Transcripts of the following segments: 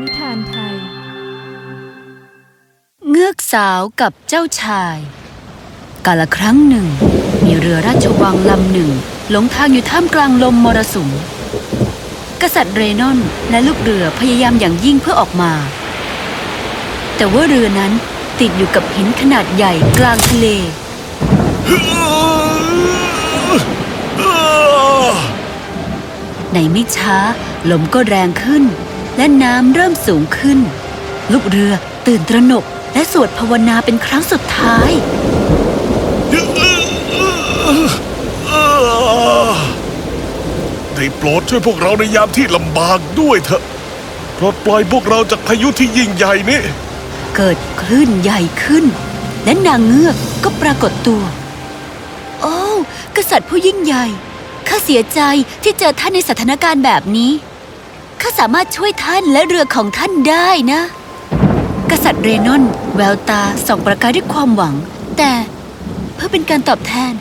นิทานไทย เงือกสาวกับเจ้าชาย กาละครั้งหนึ่ง มีเรือราชวังลำหนึ่งหลงทางอยู่ท่ามกลางลมมรสุม กษัตริย์เรนอนและลูกเรือพยายามอย่างยิ่งเพื่อออกมา แต่ว่าเรือนั้นติดอยู่กับหินขนาดใหญ่กลางทะเล ในไม่ช้าลมก็แรงขึ้น และน้ำเริ่มสูงขึ้น ลูกเรือตื่นตระหนกและสวดภาวนาเป็นครั้งสุดท้ายได้โปรดช่วยพวกเราในยามที่ลำบากด้วยเถอะปลดปล่อยพวกเราจากพายุที่ยิ่งใหญ่นี้ เกิดคลื่นใหญ่ขึ้น และนางเงือกก็ปรากฏตัว โอ้วกษัตริย์ผู้ยิ่งใหญ่ ข้าเสียใจที่เจอท่านในสถานการณ์แบบนี้ ข้าสามารถช่วยท่านและเรือของท่านได้นะ กษัตริย์เรนอนแววตาส่องประกายด้วยความหวัง แต่เพื่อเป็นการตอบแทน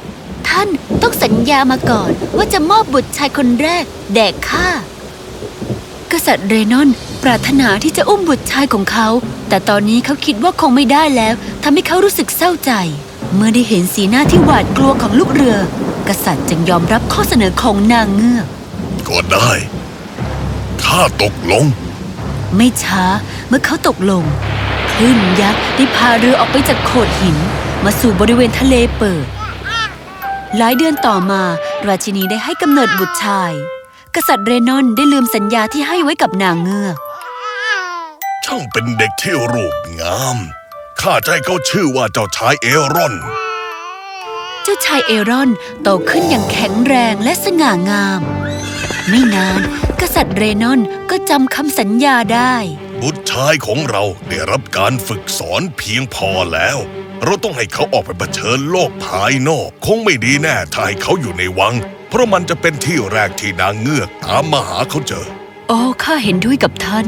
ท่านต้องสัญญามาก่อนว่าจะมอบบุตรชายคนแรกแด่ข้ากษัตริย์เรนอนปรารถนาที่จะอุ้มบุตรชายของเขา แต่ตอนนี้เขาคิดว่าคงไม่ได้แล้วทำให้เขารู้สึกเศร้าใจ เมื่อได้เห็นสีหน้าที่หวาดกลัวของลูกเรือ กษัตริย์จึงยอมรับข้อเสนอของนางเงือกก็ได้ ข้าตกลง ไม่ช้าเมื่อเขาตกลงคลื่นยักษ์ได้พาเรือออกไปจากโขดหิน มาสู่บริเวณทะเลเปิด หลายเดือนต่อมา ราชินีได้ให้กำเนิดบุตรชาย กษัตริย์เรนอนได้ลืมสัญญาที่ให้ไว้กับนางเงือกช่างเป็นเด็กที่รูปงามข้าจะให้เขาชื่อว่าเจ้าชายเอรอน เจ้าชายเอรอนโตขึ้นอย่างแข็งแรงและสง่างาม ไม่นาน กษัตริย์เรนอนก็จำคำสัญญาได้ บุตรชายของเราได้รับการฝึกสอนเพียงพอแล้ว เราต้องให้เขาออกไปเผชิญโลกภายนอก คงไม่ดีแน่ถ้าให้เขาอยู่ในวัง เพราะมันจะเป็นที่แรกที่นางเงือกตามมาหาเขาเจอ โอ้ข้าเห็นด้วยกับท่าน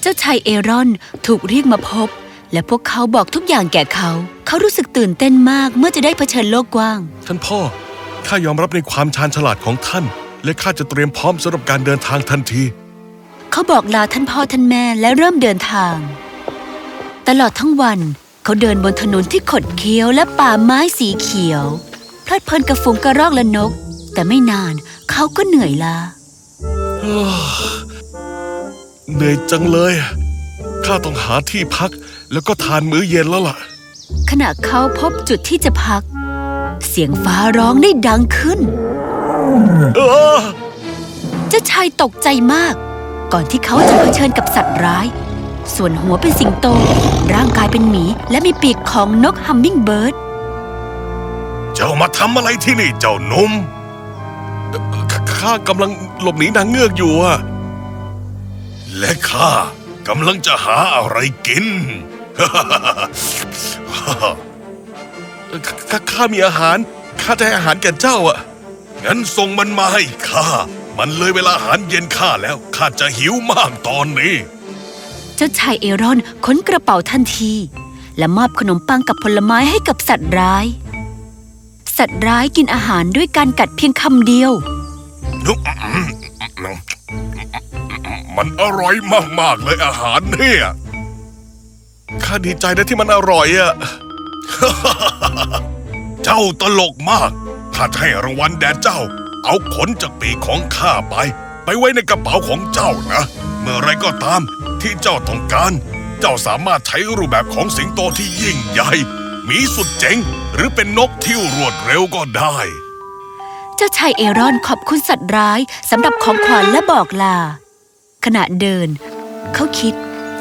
เจ้าชายเอรอนถูกเรียกมาพบ และพวกเขาบอกทุกอย่างแก่เขา เขารู้สึกตื่นเต้นมากเมื่อจะได้เผชิญโลกกว้าง ท่านพ่อ ข้ายอมรับในความชาญฉลาดของท่าน และข้าจะเตรียมพร้อมสำหรับการเดินทางทันที เขาบอกลาท่านพ่อท่านแม่และเริ่มเดินทาง ตลอดทั้งวันเขาเดินบนถนนที่ขดเคี้ยวและป่าไม้สีเขียวเพลิดเพลินกับฝูงกระรอกและนก แต่ไม่นานเขาก็เหนื่อยล้าเหนื่อยจังเลยข้าต้องหาที่พักแล้วก็ทานมื้อเย็นแล้วล่ะ ขณะเขาพบจุดที่จะพัก เสียงฟ้าร้องได้ดังขึ้น เจ้าชายตกใจมาก ก่อนที่เขาจะเผชิญกับสัตว์ร้าย ส่วนหัวเป็นสิงโต ร่างกายเป็นหมี และมีปีกของนกฮัมมิงเบิร์ด เจ้ามาทำอะไรที่นี่เจ้านุ่มเอ่อข้ากำลังหลบหนีนางเงือกอยู่อะและข้ากำลังจะหาอะไรกินข้าข้ามีอาหาร ข้าจะให้อาหารแก่เจ้าอะ งั้นส่งมันมาให้ข้า มันเลยเวลาอาหารเย็นข้าแล้ว ข้าจะหิวมากตอนนี้ เจ้าชายเอรอนค้นกระเป๋าทันที และมอบขนมปังกับผลไม้ให้กับสัตว์ร้าย สัตว์ร้ายกินอาหารด้วยการกัดเพียงคำเดียว มันอร่อยมาก ๆ เลยอาหารเนี่ยข้าดีใจนะที่มันอร่อยอะ เจ้าตลกมาก ข้าจะให้รางวัลแด่เจ้า เอาขนจากปีกของข้าไป ไปไว้ในกระเป๋าของเจ้านะ เมื่อไรก็ตามที่เจ้าต้องการ เจ้าสามารถใช้รูปแบบของสิงโตที่ยิ่งใหญ่ มีสุดเจ๋ง หรือเป็นนกที่รวดเร็วก็ได้ เจ้าชายเอรอนขอบคุณสัตว์ร้ายสำหรับของขวัญและบอกลา ขณะเดิน เขาคิด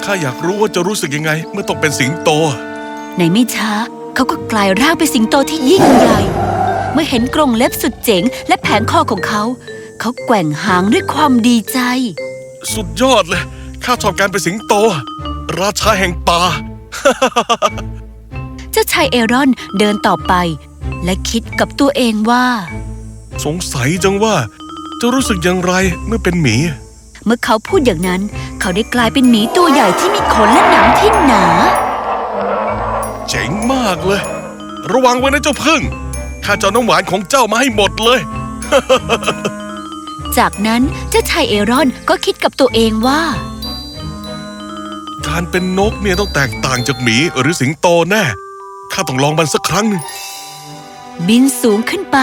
ข้าอยากรู้ว่าจะรู้สึกยังไง เมื่อต้องเป็นสิงโต ในไม่ช้า เขาก็กลายร่างเป็นสิงโตที่ยิ่งใหญ่ เมื่อเห็นกรงเล็บสุดเจ๋งและแผงคอของเขา เขาแกว่งหางด้วยความดีใจ สุดยอดเลย ข้าชอบการเป็นสิงโต ราชาแห่งป่า เจ้าชายเอรอนเดินต่อไป และคิดกับตัวเองว่า สงสัยจังว่า จะรู้สึกอย่างไรเมื่อเป็นหมี เมื่อเขาพูดอย่างนั้น เขาได้กลายเป็นหมีตัวใหญ่ที่มีขนและหนังที่หนา เจ๋งมากเลย ระวังไว้นะเจ้าพึ่ง ข้าจะเอาน้ำหวานของเจ้ามาให้หมดเลย จากนั้นเจ้าชายเอรอนก็คิดกับตัวเองว่า การเป็นนกเนี่ยต้องแตกต่างจากหมีหรือสิงโตแน่ ข้าต้องลองมันสักครั้งหนึ่งบินสูงขึ้นไป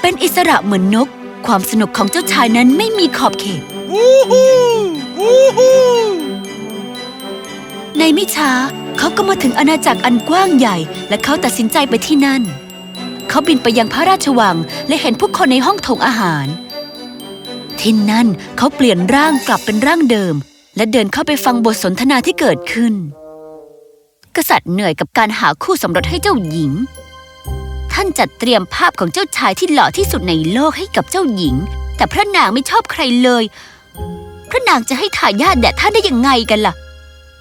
เป็นอิสระเหมือนนก ความสนุกของเจ้าชายนั้นไม่มีขอบเขต วู้ฮู้วู้ฮู้ในไม่ช้าเขาก็มาถึงอาณาจักรอันกว้างใหญ่ และเขาตัดสินใจไปที่นั่น เขาบินไปยังพระราชวัง และเห็นผู้คนในห้องโถงอาหาร ที่นั่นเขาเปลี่ยนร่างกลับเป็นร่างเดิม และเดินเข้าไปฟังบทสนทนาที่เกิดขึ้น กษัตริย์เหนื่อยกับการหาคู่สมรสให้เจ้าหญิง ท่านจัดเตรียมภาพของเจ้าชายที่หล่อที่สุดในโลกให้กับเจ้าหญิง แต่พระนางไม่ชอบใครเลย พระนางจะให้ทายาทแด่ท่านได้ยังไงกันล่ะ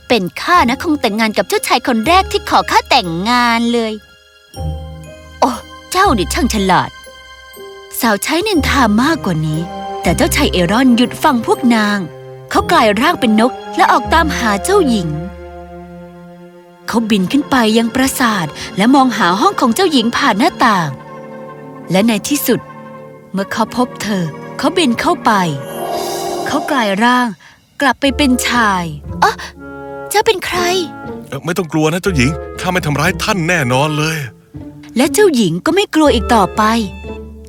เป็นข้านะคงแต่งงานกับเจ้าชายคนแรกที่ขอข้าแต่งงานเลย จ้านี่ช่างฉลาด สาวใช้นินทามากกว่านี้ แต่เจ้าชายเอรอนหยุดฟังพวกนาง เขากลายร่างเป็นนกและออกตามหาเจ้าหญิง เขาบินขึ้นไปยังปราสาทและมองหาห้องของเจ้าหญิงผ่านหน้าต่าง และในที่สุด เมื่อเขาพบเธอ เขาบินเข้าไป เขากลายร่างกลับไปเป็นชายอ๋อเจ้าเป็นใคร เอ่อไม่ต้องกลัวนะเจ้าหญิงข้าไม่ทำร้ายท่านแน่นอนเลย และเจ้าหญิงก็ไม่กลัวอีกต่อไป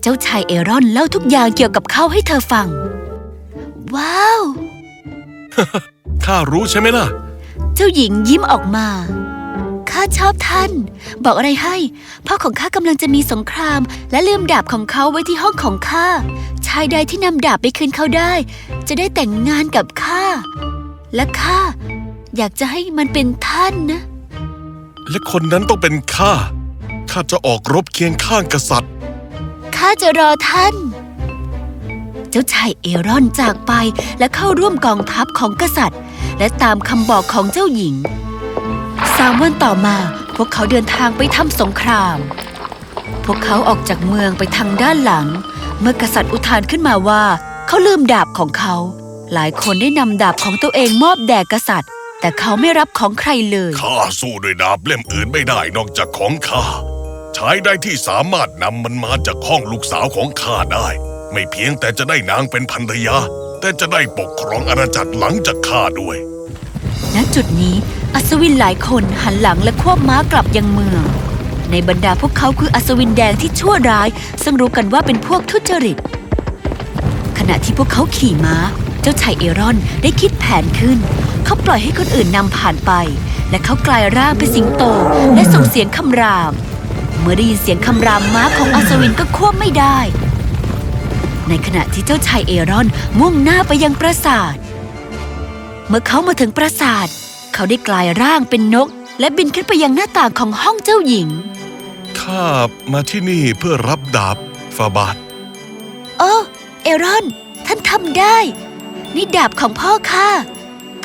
เจ้าชายเอรอนเล่าทุกอย่างเกี่ยวกับเขาให้เธอฟัง ว้าว ข้ารู้ใช่ไหมล่ะ เจ้าหญิงยิ้มออกมา ข้าชอบท่าน บอกอะไรให้ พ่อของข้ากำลังจะมีสงคราม และลืมดาบของเขาไว้ที่ห้องของข้า ชายใดที่นำดาบไปคืนเขาได้ จะได้แต่งงานกับข้า และข้าอยากจะให้มันเป็นท่านนะ และคนนั้นต้องเป็นข้า ข้าจะออกรบเคียงข้างกษัตริย์ ข้าจะรอท่าน เจ้าชายเอรอนจากไปและเข้าร่วมกองทัพของกษัตริย์ และตามคำบอกของเจ้าหญิง สามวันต่อมาพวกเขาเดินทางไปทำสงคราม พวกเขาออกจากเมืองไปทางด้านหลัง เมื่อกษัตริย์อุทานขึ้นมาว่า เขาลืมดาบของเขา หลายคนได้นำดาบของตัวเองมอบแด่กษัตริย์ แต่เขาไม่รับของใครเลย ข้าสู้ด้วยดาบเล่มอื่นไม่ได้นอกจากของข้า ใช้ได้ที่สามารถนำมันมาจากห้องลูกสาวของข้าได้ ไม่เพียงแต่จะได้นางเป็นภรรยา แต่จะได้ปกครองอาณาจักรหลังจากข้าด้วย ณจุดนี้อัศวินหลายคนหันหลังและควบม้ากลับยังเมือง ในบรรดาพวกเขาคืออัศวินแดงที่ชั่วร้าย ซึ่งรู้กันว่าเป็นพวกทุจริต ขณะที่พวกเขาขี่ม้า เจ้าชายเอรอนได้คิดแผนขึ้น เขาปล่อยให้คนอื่นนำผ่านไป และเขากลายร่างเป็นสิงโตและส่งเสียงคำราม เมื่อได้ยินเสียงคำรามม้าของอัศวินก็ควบไม่ได้ ในขณะที่เจ้าชายเอรอนมุ่งหน้าไปยังปราสาท เมื่อเขามาถึงปราสาท เขาได้กลายร่างเป็นนก และบินขึ้นไปยังหน้าต่างของห้องเจ้าหญิง ข้ามาที่นี่เพื่อรับดาบฟาบาทโอ้เอรอน ท่านทำได้ นี่ดาบของพ่อข้า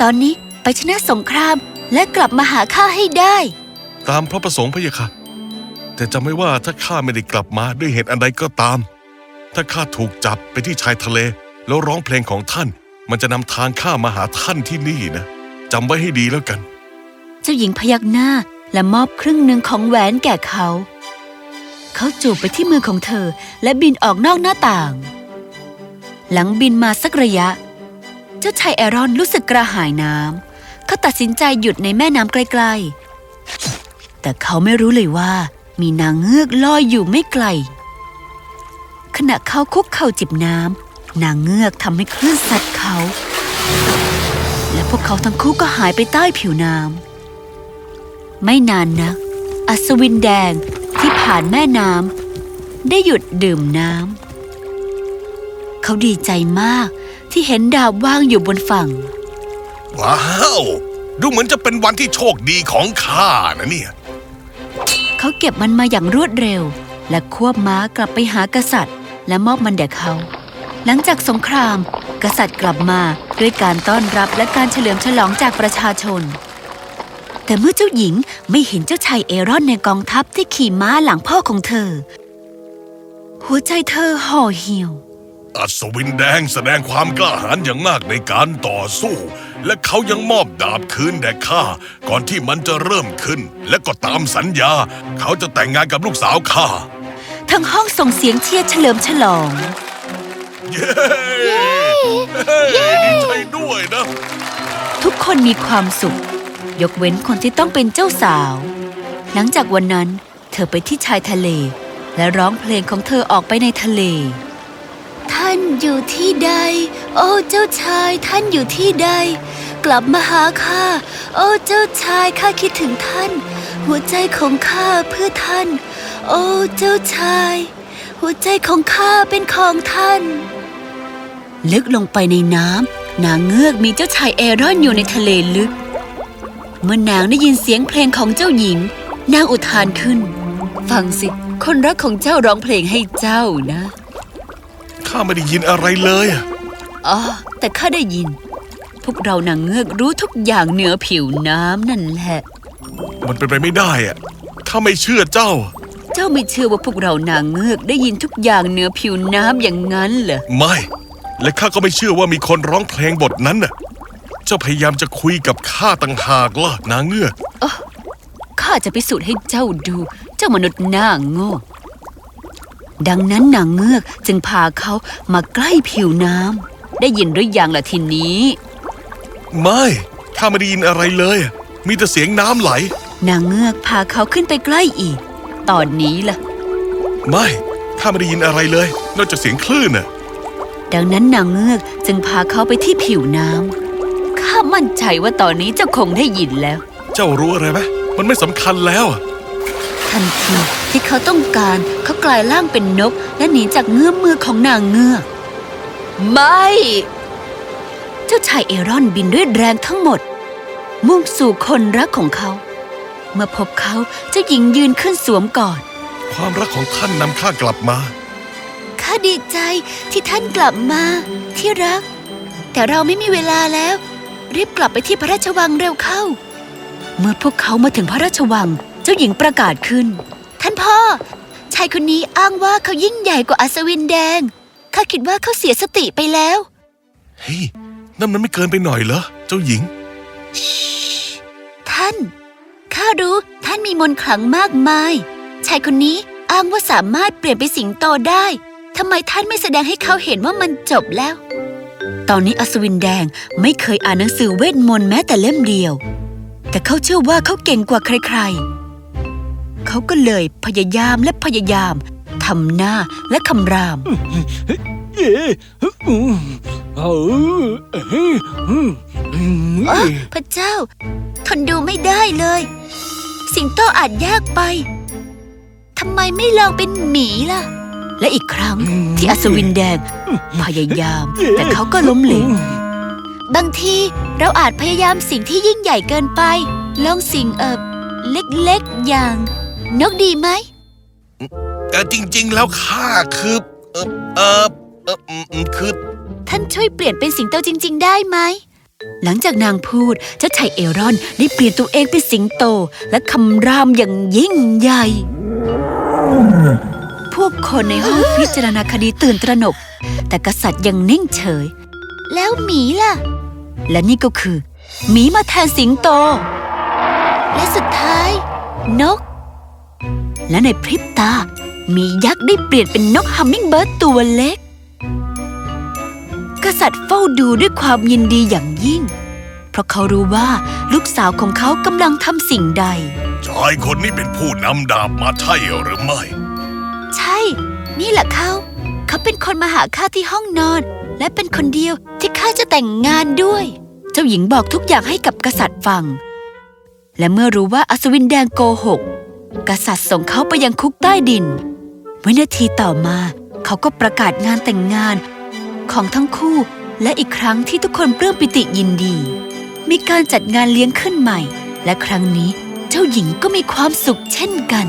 ตอนนี้ไปชนะสงครามและกลับมาหาข้าให้ได้ ตามพระประสงค์พะยะค่ะ แต่จำไม่ว่าถ้าข้าไม่ได้กลับมาด้วยเหตุอันใดก็ตาม ถ้าข้าถูกจับไปที่ชายทะเล แล้วร้องเพลงของท่าน มันจะนำทางข้ามาหาท่านที่นี่นะจำไว้ให้ดีแล้วกัน เจ้าหญิงพยักหน้าและมอบครึ่งหนึ่งของแหวนแก่เขา เขาจูบไปที่มือของเธอและบินออกนอกหน้าต่าง หลังบินมาสักระยะ เจ้าชายแอรอนรู้สึกกระหายน้ำเขาตัดสินใจหยุดในแม่น้ำใกล้ๆ แต่เขาไม่รู้เลยว่า มีนางเงือกลอยอยู่ไม่ไกล ขณะเขาคุกเข่าจิบน้ำนางเงือกทำให้คลื่นซัดเขา และพวกเขาทั้งคู่ก็หายไปใต้ผิวน้ำไม่นานนะอัศวินแดงที่ผ่านแม่น้ำได้หยุดดื่มน้ำเขาดีใจมากที่เห็นดาบว่างอยู่บนฝั่ง ว้าว ดูเหมือนจะเป็นวันที่โชคดีของข้านะเนี่ย เขาเก็บมันมาอย่างรวดเร็ว และควบม้ากลับไปหากษัตริย์ และมอบมันแด่เขา หลังจากสงคราม กษัตริย์กลับมาด้วยการต้อนรับและการเฉลิมฉลองจากประชาชน แต่เมื่อเจ้าหญิงไม่เห็นเจ้าชายเอรอนในกองทัพที่ขี่ม้าหลังพ่อของเธอ หัวใจเธอห่อเหี่ยว อัศวินแดงแสดงความกล้าหาญอย่างมากในการต่อสู้ และเขายังมอบดาบคืนแด่ข้าก่อนที่มันจะเริ่มขึ้น และก็ตามสัญญา เขาจะแต่งงานกับลูกสาวข้าทั้งห้องส่งเสียงเชียร์เฉลิมฉลอง เย้เย้ดีใจด้วยนะ ทุกคนมีความสุข ยกเว้นคนที่ต้องเป็นเจ้าสาว หลังจากวันนั้น เธอไปที่ชายทะเล และร้องเพลงของเธอออกไปในทะเลท่านอยู่ที่ใด โอ้เจ้าชายท่านอยู่ที่ใด กลับมาหาข้า โอ้เจ้าชายข้าคิดถึงท่าน หัวใจของข้าเพื่อท่าน โอ้เจ้าชาย หัวใจของข้าเป็นของท่าน ลึกลงไปในน้ำนางเงือกมีเจ้าชายเอรอนอยู่ในทะเลลึก เมื่อนางได้ยินเสียงเพลงของเจ้าหญิง นางอุทานขึ้น ฟังสิ คนรักของเจ้าร้องเพลงให้เจ้านะ ข้าไม่ได้ยินอะไรเลยอะอ๋อแต่ข้าได้ยิน พวกเรานางเงือกรู้ทุกอย่างเหนือผิวน้ำนั่นแหละ มันเป็นไปไม่ได้อะข้าไม่เชื่อเจ้า เจ้าไม่เชื่อว่าพวกเรานางเงือกได้ยินทุกอย่างเหนือผิวน้ำอย่างนั้นเหรอไม่ และข้าก็ไม่เชื่อว่ามีคนร้องเพลงบทนั้นน่ะ เจ้าพยายามจะคุยกับข้าต่างหากล่ะนางเงือกข้าจะพิสูจน์ให้เจ้าดู เจ้ามนุษย์หน้าโง่ ดังนั้นนางเงือกจึงพาเขามาใกล้ผิวน้ำได้ยินหรือยังล่ะทีนี้ ไม่ข้าไม่ได้ยินอะไรเลยอะมีแต่เสียงน้ำไหล นางเงือกพาเขาขึ้นไปใกล้อีก ตอนนี้ล่ะ ไม่ข้าไม่ได้ยินอะไรเลย นอกจากเสียงคลื่นน่ะดังนั้นนางเงือกจึงพาเขาไปที่ผิวน้ำข้ามั่นใจว่าตอนนี้เจ้าคงได้ยินแล้ว เจ้ารู้อะไรไหมมันไม่สำคัญแล้วอะทันที ที่เขาต้องการเขากลายร่างเป็นนก และหนีจากเงื้อมมือของนางเงือก ไม่ เจ้าชายเอรอนบินด้วยแรงทั้งหมด มุ่งสู่คนรักของเขา เมื่อพบเขาเจ้าหญิงยืนขึ้นสวมกอด ความรักของท่านนำข้ากลับมาข้าดีใจที่ท่านกลับมา ที่รัก แต่เราไม่มีเวลาแล้ว รีบกลับไปที่พระราชวังเร็วเข้า เมื่อพวกเขามาถึงพระราชวัง เจ้าหญิงประกาศขึ้นท่านพ่อ ชายคนนี้อ้างว่าเขายิ่งใหญ่กว่าอัศวินแดง ข้าคิดว่าเขาเสียสติไปแล้ว เฮ้ยนั่นมันไม่เกินไปหน่อยเหรอ เจ้าหญิง ท่าน ข้ารู้ท่านมีมนต์ขลังมากมาย ชายคนนี้อ้างว่าสามารถเปลี่ยนเป็นสิงโตได้ ทำไมท่านไม่แสดงให้เขาเห็นว่ามันจบแล้ว ตอนนี้อัศวินแดงไม่เคยอ่านหนังสือเวทมนต์แม้แต่เล่มเดียว แต่เขาเชื่อว่าเขาเก่งกว่าใครๆ เขาก็เลยพยายามและพยายามทำหน้าและคำรามพระเจ้า ทนดูไม่ได้เลย สิงโตอาจยากไปทำไมไม่ลองเป็นหมีล่ะ และอีกครั้งที่อัศวินแดง พยายาม แต่เขาก็ล้มเหลวบางทีเราอาจพยายามสิ่งที่ยิ่งใหญ่เกินไป ลองสิ่งเออเล็กๆอย่าง นกดีไหมแต่จริง ๆ แล้วข้าคือ เออเออเอออืมอืมคือท่านช่วยเปลี่ยนเป็นสิงโตจริง ๆ ได้ไหม หลังจากนางพูดเจ้าชายเอรอนได้เปลี่ยนตัวเองเป็นสิงโต และคำรามอย่างยิ่งใหญ่ พวกคนในห้องพิจารณาคดีตื่นตระหนก แต่กษัตริย์ยังนิ่งเฉย แล้วหมีล่ะ และนี่ก็คือ หมีมาแทนสิงโต และสุดท้าย นก และในพริบตาหมียักษ์ได้เปลี่ยนเป็นนกฮัมมิงเบิร์ดตัวเล็ก กษัตริย์เฝ้าดูด้วยความยินดีอย่างยิ่ง เพราะเขารู้ว่าลูกสาวของเขากำลังทำสิ่งใด ชายคนนี้เป็นผู้นำดาบมาใช่หรือไม่ ใช่ นี่แหละเขา เขาเป็นคนมาหาข้าที่ห้องนอน และเป็นคนเดียวที่ข้าจะแต่งงานด้วย เจ้าหญิงบอกทุกอย่างให้กับกษัตริย์ฟัง และเมื่อรู้ว่าอัศวินแดงโกหก กษัตริย์ส่งเขาไปยังคุกใต้ดิน วินาทีต่อมา เขาก็ประกาศงานแต่งงาน ของทั้งคู่และอีกครั้งที่ทุกคนปลื้มปิติยินดี มีการจัดงานเลี้ยงขึ้นใหม่ และครั้งนี้เจ้าหญิงก็มีความสุขเช่นกัน